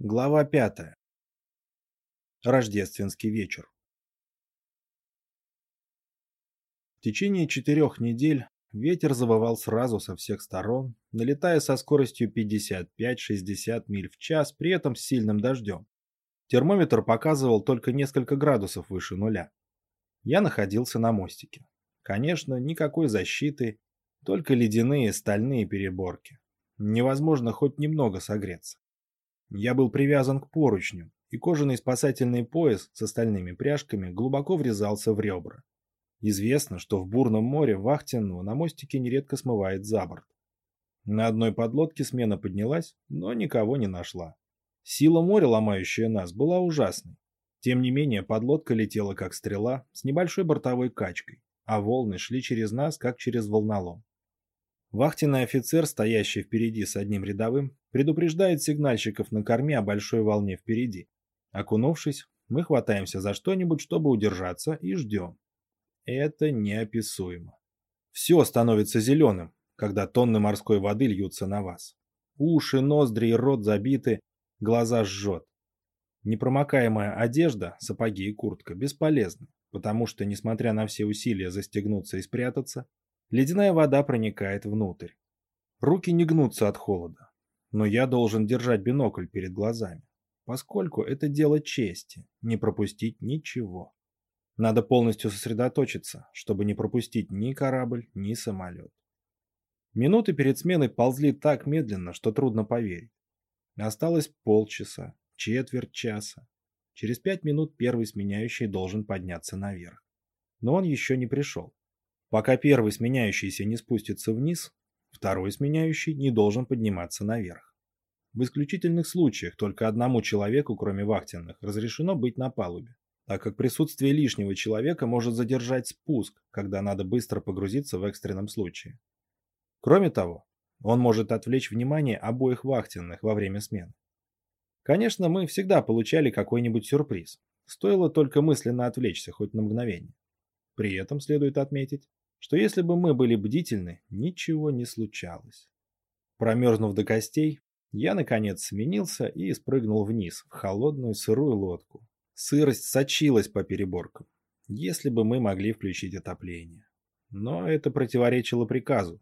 Глава пятая. Рождественский вечер. В течение четырех недель ветер завывал сразу со всех сторон, налетая со скоростью 55-60 миль в час, при этом с сильным дождем. Термометр показывал только несколько градусов выше нуля. Я находился на мостике. Конечно, никакой защиты, только ледяные стальные переборки. Невозможно хоть немного согреться. Я был привязан к поручню, и кожаный спасательный пояс с остальными пряжками глубоко врезался в ребра. Известно, что в бурном море вахтенного на мостике нередко смывает за борт. На одной подлодке смена поднялась, но никого не нашла. Сила моря, ломающая нас, была ужасной. Тем не менее, подлодка летела как стрела с небольшой бортовой качкой, а волны шли через нас, как через волнолом. Вахтенный офицер, стоящий впереди с одним рядовым, предупреждает сигнальщиков на корме о большой волне впереди. Окунувшись, мы хватаемся за что-нибудь, чтобы удержаться, и ждем. Это неописуемо. Все становится зеленым, когда тонны морской воды льются на вас. Уши, ноздри и рот забиты, глаза жжет. Непромокаемая одежда, сапоги и куртка бесполезны, потому что, несмотря на все усилия застегнуться и спрятаться, Ледяная вода проникает внутрь. Руки не гнутся от холода, но я должен держать бинокль перед глазами, поскольку это дело чести, не пропустить ничего. Надо полностью сосредоточиться, чтобы не пропустить ни корабль, ни самолет. Минуты перед сменой ползли так медленно, что трудно поверить. Осталось полчаса, четверть часа. Через пять минут первый сменяющий должен подняться наверх. Но он еще не пришел. Пока первый сменяющийся не спустится вниз, второй сменяющий не должен подниматься наверх. В исключительных случаях только одному человеку, кроме вахтенных, разрешено быть на палубе, так как присутствие лишнего человека может задержать спуск, когда надо быстро погрузиться в экстренном случае. Кроме того, он может отвлечь внимание обоих вахтенных во время смены. Конечно, мы всегда получали какой-нибудь сюрприз. Стоило только мысленно отвлечься хоть на мгновение. При этом следует отметить, что если бы мы были бдительны, ничего не случалось. Промерзнув до костей, я, наконец, сменился и спрыгнул вниз, в холодную сырую лодку. Сырость сочилась по переборкам. Если бы мы могли включить отопление. Но это противоречило приказу.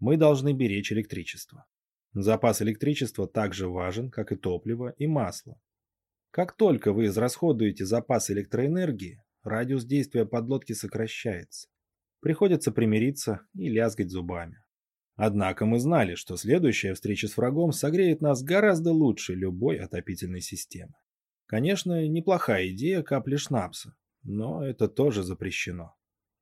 Мы должны беречь электричество. Запас электричества так же важен, как и топливо и масло. Как только вы израсходуете запас электроэнергии, радиус действия подлодки сокращается. Приходится примириться и лязгать зубами. Однако мы знали, что следующая встреча с врагом согреет нас гораздо лучше любой отопительной системы. Конечно, неплохая идея капли шнапса, но это тоже запрещено.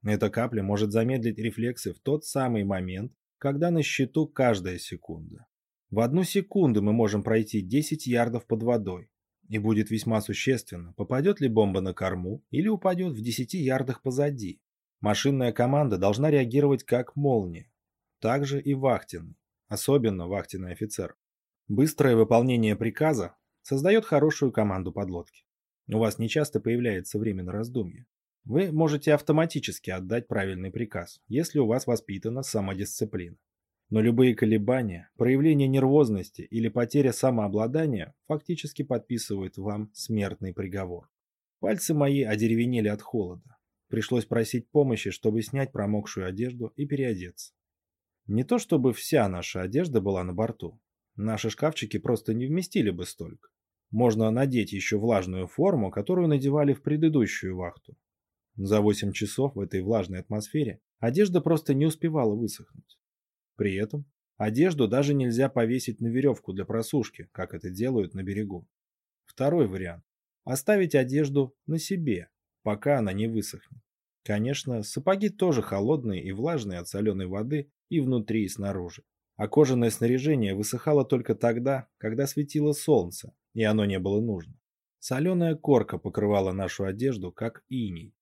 Эта капля может замедлить рефлексы в тот самый момент, когда на счету каждая секунда. В одну секунду мы можем пройти 10 ярдов под водой, и будет весьма существенно, попадет ли бомба на корму или упадет в 10 ярдах позади. Машинная команда должна реагировать как молния. Также и вахтенный, особенно вахтенный офицер. Быстрое выполнение приказа создает хорошую команду подлодки. У вас не часто появляется время на раздумье. Вы можете автоматически отдать правильный приказ, если у вас воспитана самодисциплина. Но любые колебания, проявление нервозности или потеря самообладания фактически подписывают вам смертный приговор. Пальцы мои одеревенели от холода. Пришлось просить помощи, чтобы снять промокшую одежду и переодеться. Не то чтобы вся наша одежда была на борту. Наши шкафчики просто не вместили бы столько. Можно надеть еще влажную форму, которую надевали в предыдущую вахту. За 8 часов в этой влажной атмосфере одежда просто не успевала высохнуть. При этом одежду даже нельзя повесить на веревку для просушки, как это делают на берегу. Второй вариант – оставить одежду на себе, пока она не высохнет. Конечно, сапоги тоже холодные и влажные от соленой воды и внутри, и снаружи. А кожаное снаряжение высыхало только тогда, когда светило солнце, и оно не было нужно. Соленая корка покрывала нашу одежду, как иней.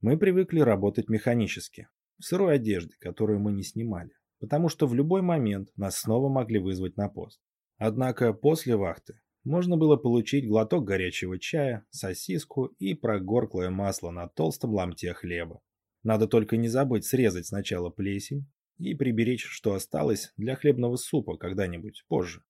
Мы привыкли работать механически, в сырой одежде, которую мы не снимали, потому что в любой момент нас снова могли вызвать на пост. Однако после вахты можно было получить глоток горячего чая, сосиску и прогорклое масло на толстом ломте хлеба. Надо только не забыть срезать сначала плесень и приберечь, что осталось для хлебного супа когда-нибудь позже.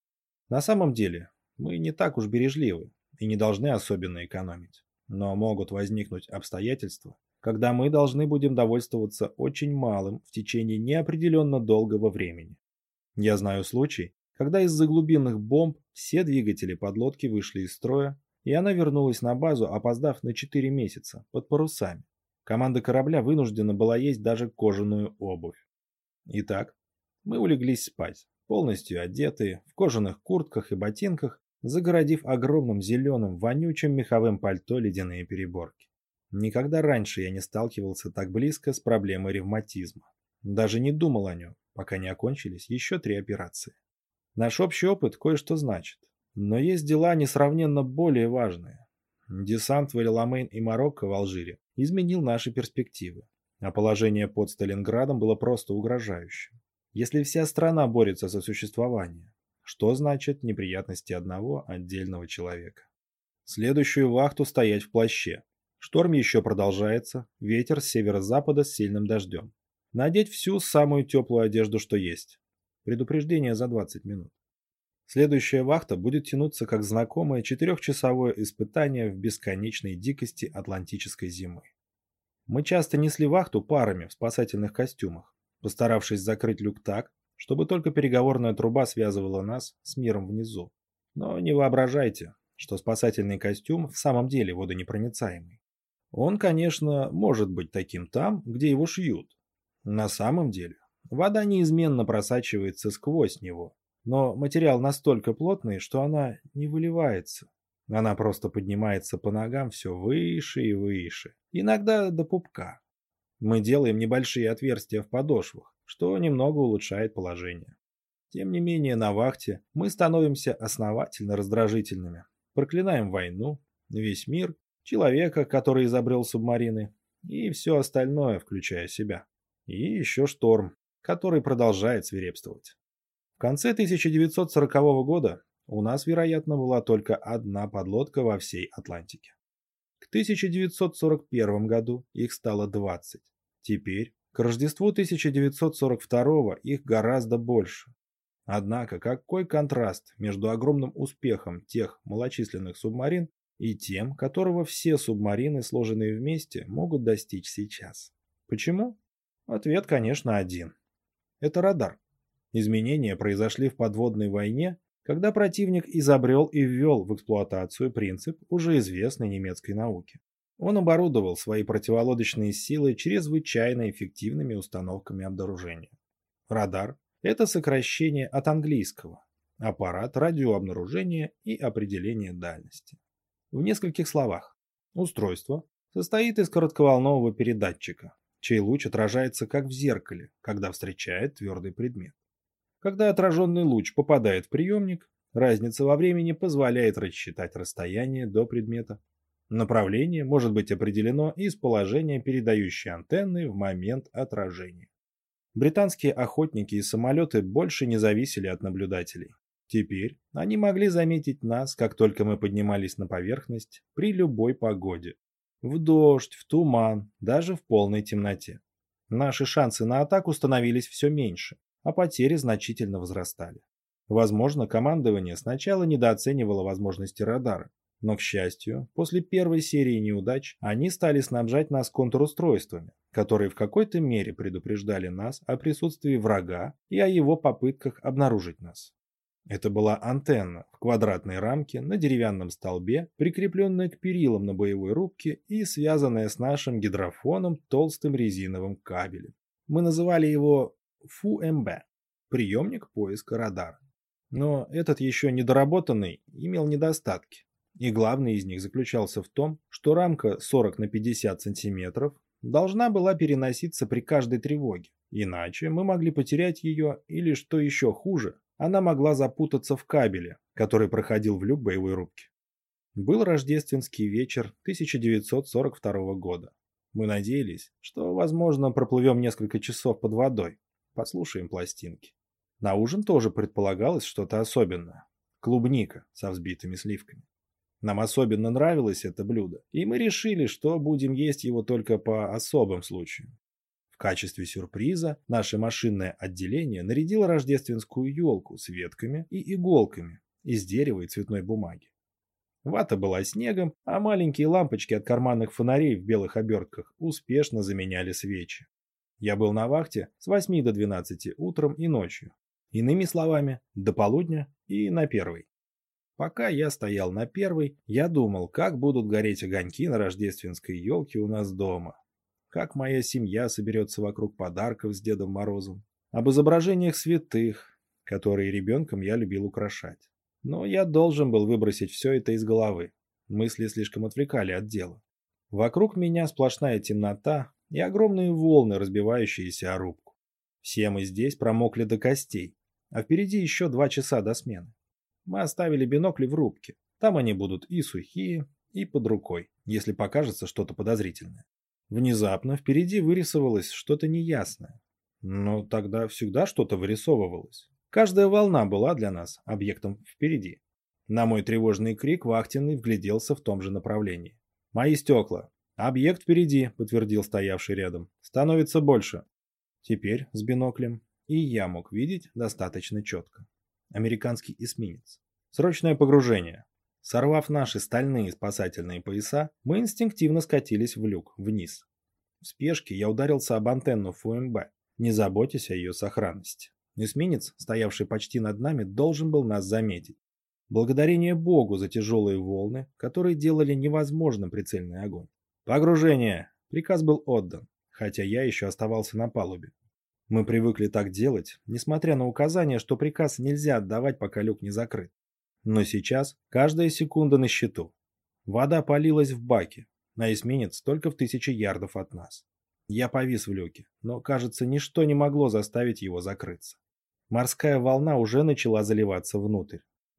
На самом деле, Мы не так уж бережливы и не должны особенно экономить. Но могут возникнуть обстоятельства, когда мы должны будем довольствоваться очень малым в течение неопределенно долгого времени. Я знаю случай, когда из-за глубинных бомб все двигатели подлодки вышли из строя, и она вернулась на базу, опоздав на 4 месяца, под парусами. Команда корабля вынуждена была есть даже кожаную обувь. Итак, мы улеглись спать, полностью одетые, в кожаных куртках и ботинках, загородив огромным зеленым, вонючим меховым пальто ледяные переборки. Никогда раньше я не сталкивался так близко с проблемой ревматизма. Даже не думал о нем, пока не окончились еще три операции. Наш общий опыт кое-что значит. Но есть дела несравненно более важные. Десант в Эль-Аламейн и Марокко в Алжире изменил наши перспективы, а положение под Сталинградом было просто угрожающим. Если вся страна борется за существование, что значит неприятности одного отдельного человека? Следующую вахту стоять в плаще. Шторм еще продолжается, ветер с северо-запада с сильным дождем. Надеть всю самую теплую одежду, что есть. Предупреждение за 20 минут. Следующая вахта будет тянуться как знакомое четырехчасовое испытание в бесконечной дикости атлантической зимы. Мы часто несли вахту парами в спасательных костюмах, постаравшись закрыть люк так, чтобы только переговорная труба связывала нас с миром внизу. Но не воображайте, что спасательный костюм в самом деле водонепроницаемый. Он, конечно, может быть таким там, где его шьют. На самом деле Вода неизменно просачивается сквозь него, но материал настолько плотный, что она не выливается. Она просто поднимается по ногам все выше и выше, иногда до пупка. Мы делаем небольшие отверстия в подошвах, что немного улучшает положение. Тем не менее, на вахте мы становимся основательно раздражительными. Проклинаем войну, весь мир, человека, который изобрел субмарины, и все остальное, включая себя. И еще шторм, который продолжает свирепствовать. В конце 1940 года у нас, вероятно, была только одна подлодка во всей Атлантике. К 1941 году их стало 20. Теперь, к Рождеству 1942 их гораздо больше. Однако, какой контраст между огромным успехом тех малочисленных субмарин и тем, которого все субмарины, сложенные вместе, могут достичь сейчас. Почему? Ответ, конечно, один. Это радар. Изменения произошли в подводной войне, когда противник изобрел и ввел в эксплуатацию принцип уже известной немецкой науки. Он оборудовал свои противолодочные силы чрезвычайно эффективными установками обнаружения. Радар – это сокращение от английского аппарат радиообнаружения и определения дальности. В нескольких словах. Устройство состоит из коротковолнового передатчика, чей луч отражается как в зеркале, когда встречает твердый предмет. Когда отраженный луч попадает в приемник, разница во времени позволяет рассчитать расстояние до предмета. Направление может быть определено из положения передающей антенны в момент отражения. Британские охотники и самолеты больше не зависели от наблюдателей. Теперь они могли заметить нас, как только мы поднимались на поверхность, при любой погоде, в дождь, в туман, даже в полной темноте. Наши шансы на атаку становились все меньше, а потери значительно возрастали. Возможно, командование сначала недооценивало возможности радара, но, к счастью, после первой серии неудач они стали снабжать нас контрустройствами, которые в какой-то мере предупреждали нас о присутствии врага и о его попытках обнаружить нас. Это была антенна в квадратной рамке на деревянном столбе, прикрепленная к перилам на боевой рубке и связанная с нашим гидрофоном толстым резиновым кабелем. Мы называли его ФУМБ – приемник поиска радара. Но этот еще недоработанный имел недостатки. И главный из них заключался в том, что рамка 40 на 50 сантиметров должна была переноситься при каждой тревоге. Иначе мы могли потерять ее или, что еще хуже, она могла запутаться в кабеле, который проходил в люк боевой рубки. Был рождественский вечер 1942 года. Мы надеялись, что, возможно, проплывем несколько часов под водой, послушаем пластинки. На ужин тоже предполагалось что-то особенное. Клубника со взбитыми сливками. Нам особенно нравилось это блюдо, и мы решили, что будем есть его только по особым случаям качестве сюрприза наше машинное отделение нарядило рождественскую елку с ветками и иголками из дерева и цветной бумаги. Вата была снегом, а маленькие лампочки от карманных фонарей в белых обертках успешно заменяли свечи. Я был на вахте с 8 до 12 утром и ночью. Иными словами, до полудня и на первый. Пока я стоял на первой, я думал, как будут гореть огоньки на рождественской елке у нас дома. Как моя семья соберется вокруг подарков с Дедом Морозом. Об изображениях святых, которые ребенком я любил украшать. Но я должен был выбросить все это из головы. Мысли слишком отвлекали от дела. Вокруг меня сплошная темнота и огромные волны, разбивающиеся о рубку. Все мы здесь промокли до костей, а впереди еще два часа до смены. Мы оставили бинокли в рубке. Там они будут и сухие, и под рукой, если покажется что-то подозрительное. Внезапно впереди вырисовалось что-то неясное. Но тогда всегда что-то вырисовывалось. Каждая волна была для нас объектом впереди. На мой тревожный крик вахтенный вгляделся в том же направлении. «Мои стекла! Объект впереди!» — подтвердил стоявший рядом. «Становится больше!» Теперь с биноклем и я мог видеть достаточно четко. Американский эсминец. Срочное погружение. Сорвав наши стальные спасательные пояса, мы инстинктивно скатились в люк, вниз. В спешке я ударился об антенну ФУМБ, не заботясь о ее сохранности. Эсминец, стоявший почти над нами, должен был нас заметить. Благодарение Богу за тяжелые волны, которые делали невозможным прицельный огонь. «Погружение!» Приказ был отдан, хотя я еще оставался на палубе. Мы привыкли так делать, несмотря на указание, что приказ нельзя отдавать, пока люк не закрыт. Но сейчас каждая секунда на счету. Вода полилась в баке, на эсминец только в тысячи ярдов от нас. Я повис в люке, но, кажется, ничто не могло заставить его закрыться. Морская волна уже начала заливаться внутрь.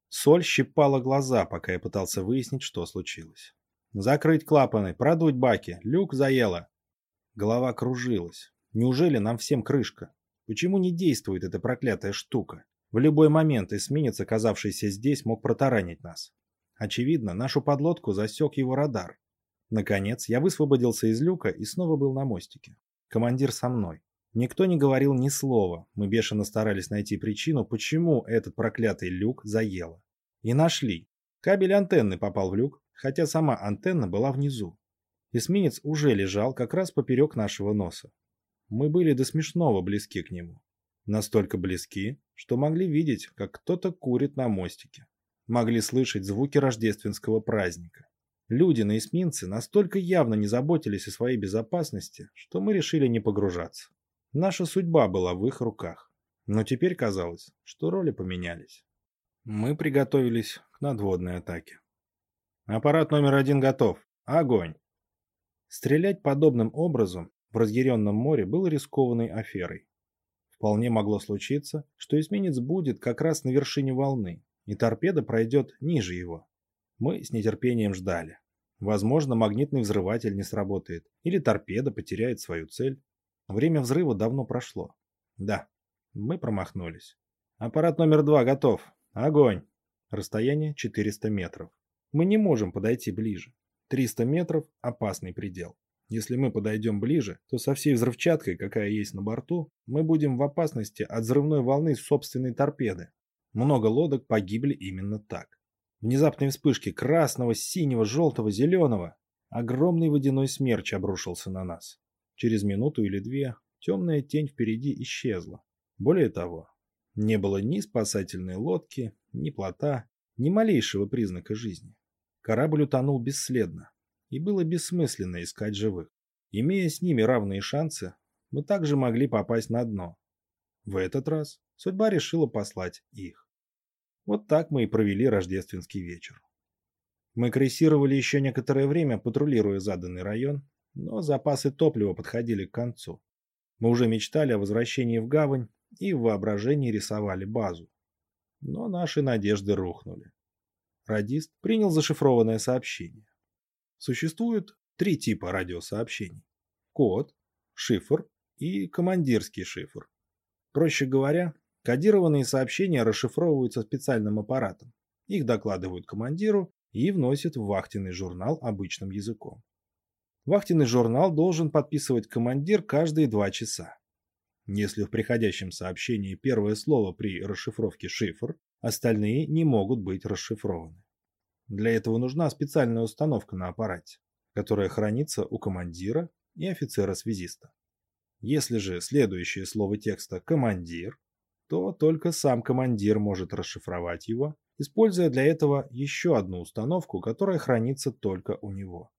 Соль щипала глаза, пока я пытался выяснить, что случилось. «Закрыть клапаны, продуть баки, люк заело!» Голова кружилась. Неужели нам всем крышка? Почему не действует эта проклятая штука? В любой момент эсминец, оказавшийся здесь, мог протаранить нас. Очевидно, нашу подлодку засек его радар. Наконец, я высвободился из люка и снова был на мостике. Командир со мной. Никто не говорил ни слова. Мы бешено старались найти причину, почему этот проклятый люк заело. И нашли. Кабель антенны попал в люк, хотя сама антенна была внизу. Эсминец уже лежал как раз поперек нашего носа. Мы были до смешного близки к нему. Настолько близки, что могли видеть, как кто-то курит на мостике. Могли слышать звуки рождественского праздника. Люди на эсминце настолько явно не заботились о своей безопасности, что мы решили не погружаться. Наша судьба была в их руках. Но теперь казалось, что роли поменялись. Мы приготовились к надводной атаке. Аппарат номер один готов. Огонь! Стрелять подобным образом в разъяренном море был рискованной аферой. Вполне могло случиться, что эсминец будет как раз на вершине волны, и торпеда пройдет ниже его. Мы с нетерпением ждали. Возможно, магнитный взрыватель не сработает, или торпеда потеряет свою цель. Время взрыва давно прошло. Да, мы промахнулись. Аппарат номер два готов. Огонь. Расстояние 400 метров. Мы не можем подойти ближе. 300 метров – опасный предел. Если мы подойдем ближе, то со всей взрывчаткой, какая есть на борту, мы будем в опасности от взрывной волны собственной торпеды. Много лодок погибли именно так. Внезапные вспышки красного, синего, желтого, зеленого. Огромный водяной смерч обрушился на нас. Через минуту или две темная тень впереди исчезла. Более того, не было ни спасательной лодки, ни плота, ни малейшего признака жизни. Корабль утонул бесследно и было бессмысленно искать живых. Имея с ними равные шансы, мы также могли попасть на дно. В этот раз судьба решила послать их. Вот так мы и провели рождественский вечер. Мы крейсировали еще некоторое время, патрулируя заданный район, но запасы топлива подходили к концу. Мы уже мечтали о возвращении в гавань и в воображении рисовали базу. Но наши надежды рухнули. Радист принял зашифрованное сообщение. Существует три типа радиосообщений. Код, шифр и командирский шифр. Проще говоря, кодированные сообщения расшифровываются специальным аппаратом. Их докладывают командиру и вносят в вахтенный журнал обычным языком. Вахтенный журнал должен подписывать командир каждые два часа. Если в приходящем сообщении первое слово при расшифровке шифр, Остальные не могут быть расшифрованы. Для этого нужна специальная установка на аппарате, которая хранится у командира и офицера-связиста. Если же следующее слово текста «командир», то только сам командир может расшифровать его, используя для этого еще одну установку, которая хранится только у него.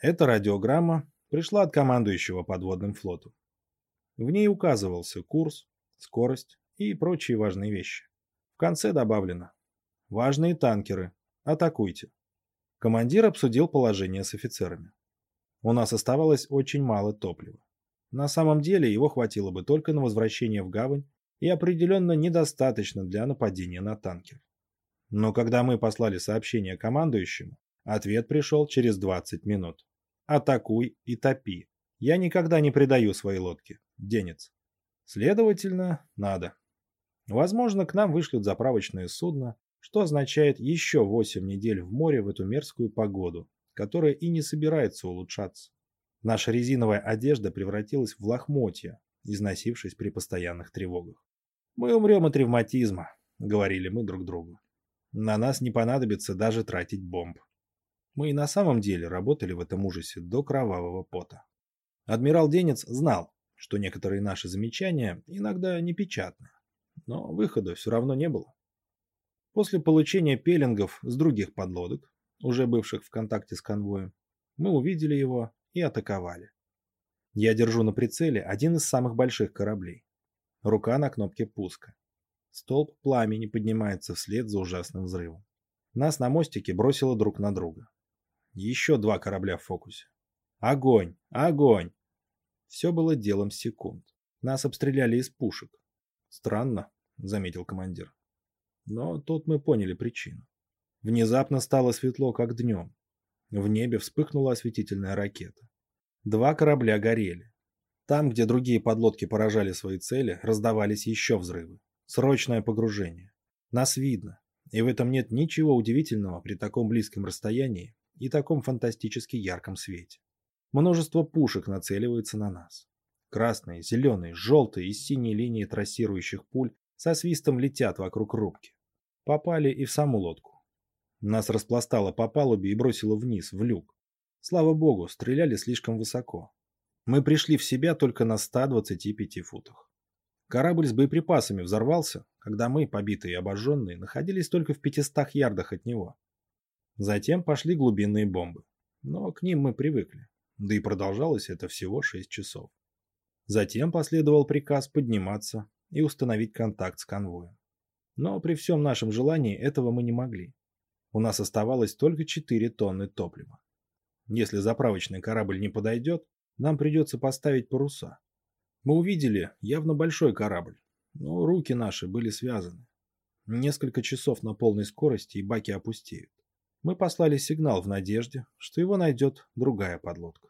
Эта радиограмма пришла от командующего подводным флотом. В ней указывался курс, скорость и прочие важные вещи. В конце добавлено «Важные танкеры, атакуйте». Командир обсудил положение с офицерами. У нас оставалось очень мало топлива. На самом деле его хватило бы только на возвращение в гавань и определенно недостаточно для нападения на танкер. Но когда мы послали сообщение командующему, ответ пришел через 20 минут. «Атакуй и топи. Я никогда не предаю свои лодки. Денец». Следовательно, надо. Возможно, к нам вышлют заправочное судно, что означает еще 8 недель в море в эту мерзкую погоду, которая и не собирается улучшаться. Наша резиновая одежда превратилась в лохмотья, износившись при постоянных тревогах. «Мы умрем от ревматизма», — говорили мы друг другу. «На нас не понадобится даже тратить бомб». Мы и на самом деле работали в этом ужасе до кровавого пота. Адмирал Денец знал, что некоторые наши замечания иногда непечатны, но выхода все равно не было. После получения пеленгов с других подлодок, уже бывших в контакте с конвоем, мы увидели его и атаковали. Я держу на прицеле один из самых больших кораблей. Рука на кнопке пуска. Столб пламени поднимается вслед за ужасным взрывом. Нас на мостике бросило друг на друга. Еще два корабля в фокусе. Огонь! Огонь! Все было делом секунд. Нас обстреляли из пушек. Странно, заметил командир. Но тут мы поняли причину. Внезапно стало светло, как днем. В небе вспыхнула осветительная ракета. Два корабля горели. Там, где другие подлодки поражали свои цели, раздавались еще взрывы. Срочное погружение. Нас видно, и в этом нет ничего удивительного при таком близком расстоянии и таком фантастически ярком свете. Множество пушек нацеливается на нас. Красные, зеленые, желтые и синие линии трассирующих пуль со свистом летят вокруг рубки. Попали и в саму лодку. Нас распластало по палубе и бросило вниз, в люк. Слава богу, стреляли слишком высоко. Мы пришли в себя только на 125 футах. Корабль с боеприпасами взорвался, когда мы, побитые и обожженные, находились только в 500 ярдах от него. Затем пошли глубинные бомбы. Но к ним мы привыкли. Да и продолжалось это всего 6 часов. Затем последовал приказ подниматься и установить контакт с конвоем. Но при всем нашем желании этого мы не могли. У нас оставалось только 4 тонны топлива. Если заправочный корабль не подойдет, нам придется поставить паруса. Мы увидели явно большой корабль, но руки наши были связаны. Несколько часов на полной скорости и баки опустеют. Мы послали сигнал в надежде, что его найдет другая подлодка.